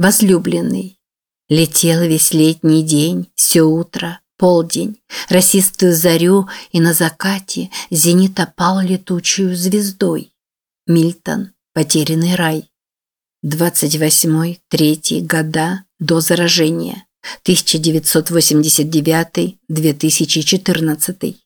Возлюбленный. Летел весь летний день, все утро, полдень, Расистую зарю, и на закате Зенит опал летучую звездой. Мильтон. Потерянный рай. 28-3 года до заражения. 1989-2014.